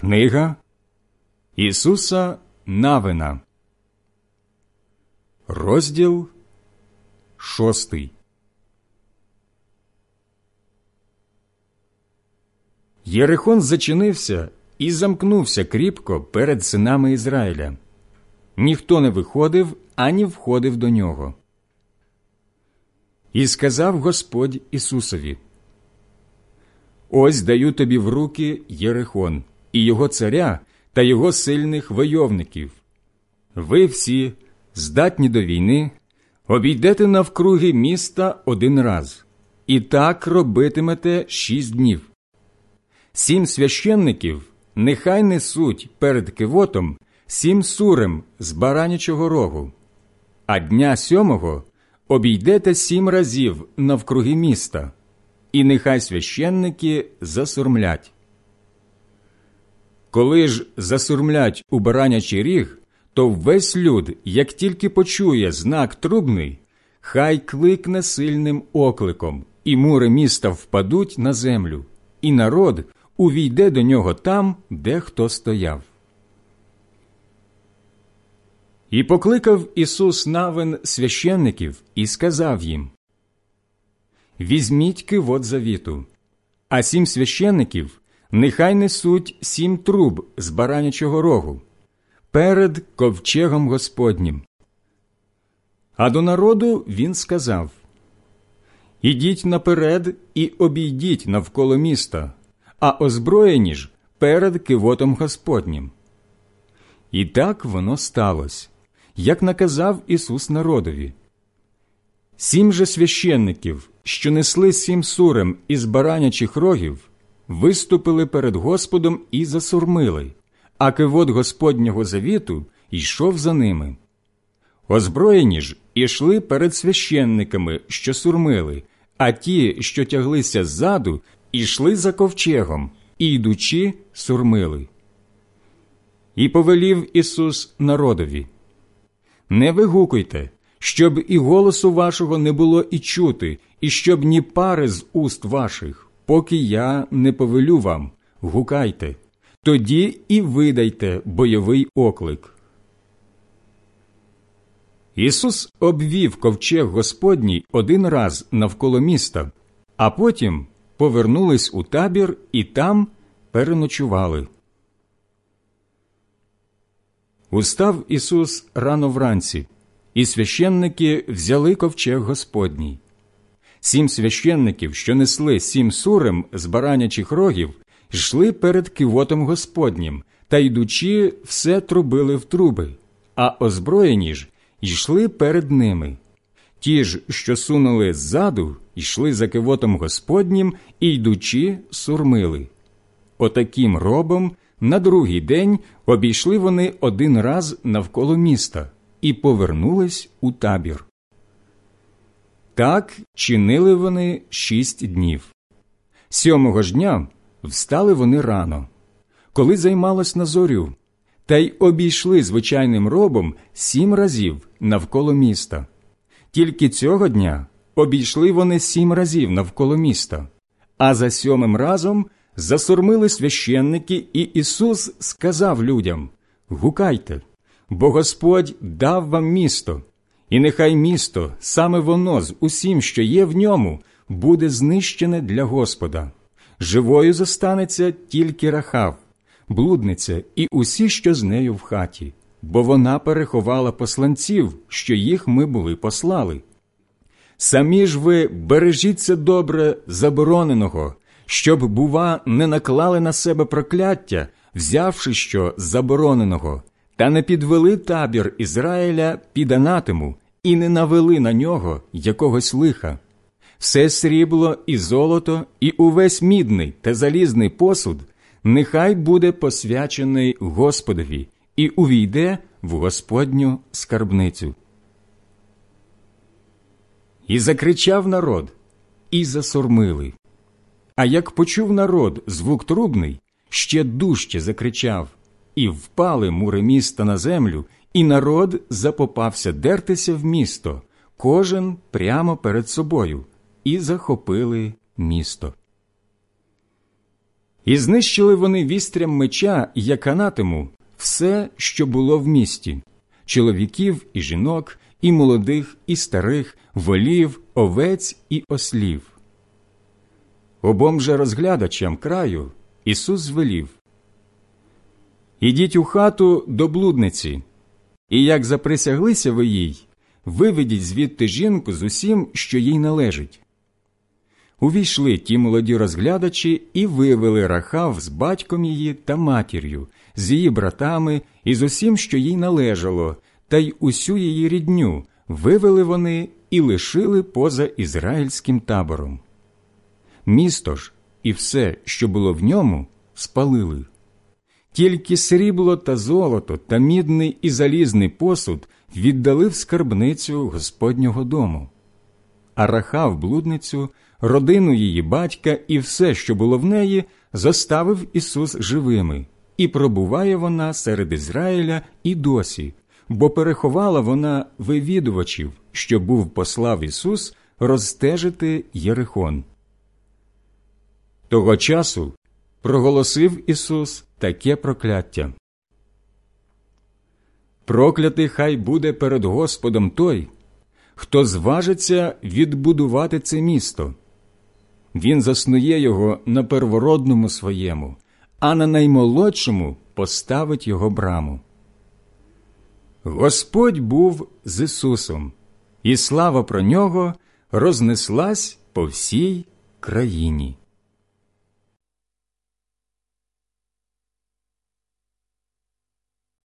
Книга Ісуса Навина, розділ шостий. Єрихон зачинився і замкнувся кріпко перед синами Ізраїля. Ніхто не виходив ані входив до нього. І сказав Господь Ісусові: Ось даю тобі в руки Єрихон і його царя та його сильних войовників. Ви всі, здатні до війни, обійдете навкруги міста один раз, і так робитимете шість днів. Сім священників нехай несуть перед кивотом сім сурем з баранячого рогу, а дня сьомого обійдете сім разів навкруги міста, і нехай священники засурмлять. Коли ж засурмлять у баранячий ріг, то весь люд, як тільки почує знак трубний, хай кликне сильним окликом, і мури міста впадуть на землю, і народ увійде до нього там, де хто стояв. І покликав Ісус навин священників і сказав їм Візьміть кивот завіту, а сім священників нехай несуть сім труб з баранячого рогу перед ковчегом Господнім. А до народу він сказав Ідіть наперед і обійдіть навколо міста, а озброєні ж перед кивотом Господнім. І так воно сталося, як наказав Ісус народові. Сім же священників, що несли сім сурем із баранячих рогів, виступили перед Господом і засурмили, а кивот Господнього завіту йшов за ними. Озброєні ж ішли перед священниками, що сурмили, а ті, що тяглися ззаду, ішли за ковчегом, і йдучи, сурмили. І повелів Ісус народові Не вигукуйте, щоб і голосу вашого не було і чути, і щоб ні пари з уст ваших поки я не повелю вам, гукайте, тоді і видайте бойовий оклик. Ісус обвів ковчег Господній один раз навколо міста, а потім повернулись у табір і там переночували. Устав Ісус рано вранці, і священники взяли ковчег Господній. Сім священників, що несли сім сурем з баранячих рогів, йшли перед кивотом Господнім та йдучи, все трубили в труби, а озброєні ж йшли перед ними. Ті ж, що сунули ззаду, йшли за кивотом Господнім і йдучи, сурмили. Отаким робом на другий день обійшли вони один раз навколо міста і повернулись у табір. Так чинили вони шість днів. Сьомого ж дня встали вони рано, коли займалось на зорю, та й обійшли звичайним робом сім разів навколо міста. Тільки цього дня обійшли вони сім разів навколо міста, а за сьомим разом засурмили священники, і Ісус сказав людям Гукайте, бо Господь дав вам місто. І нехай місто, саме воно з усім, що є в ньому, буде знищене для Господа. Живою зостанеться тільки рахав, блудниця і усі, що з нею в хаті, бо вона переховала посланців, що їх ми були послали. Самі ж ви бережіться добре забороненого, щоб, бува, не наклали на себе прокляття, взявши що забороненого, та не підвели табір Ізраїля під анатему і не навели на нього якогось лиха. Все срібло і золото, і увесь мідний та залізний посуд нехай буде посвячений Господові і увійде в Господню скарбницю. І закричав народ, і засурмили. А як почув народ звук трубний, ще дужче закричав і впали мури міста на землю, і народ запопався дертися в місто, кожен прямо перед собою, і захопили місто. І знищили вони вістрям меча як анатему все, що було в місті чоловіків і жінок, і молодих, і старих, волів, овець і ослів. Обом же розглядачам краю Ісус звелів Ідіть у хату до блудниці, і як заприсяглися ви їй, виведіть звідти жінку з усім, що їй належить. Увійшли ті молоді розглядачі і вивели Рахав з батьком її та матір'ю, з її братами і з усім, що їй належало, та й усю її рідню вивели вони і лишили поза ізраїльським табором. Місто ж і все, що було в ньому, спалили. Тільки срібло та золото та мідний і залізний посуд віддали в скарбницю Господнього дому. А Рахав блудницю, родину її батька і все, що було в неї, заставив Ісус живими, і пробуває вона серед Ізраїля і досі, бо переховала вона вивідувачів, що був послав Ісус розстежити Єрихон. Того часу проголосив Ісус таке прокляття. Проклятий хай буде перед Господом той, хто зважиться відбудувати це місто. Він заснує його на первородному своєму, а на наймолодшому поставить його браму. Господь був з Ісусом, і слава про нього рознеслась по всій країні.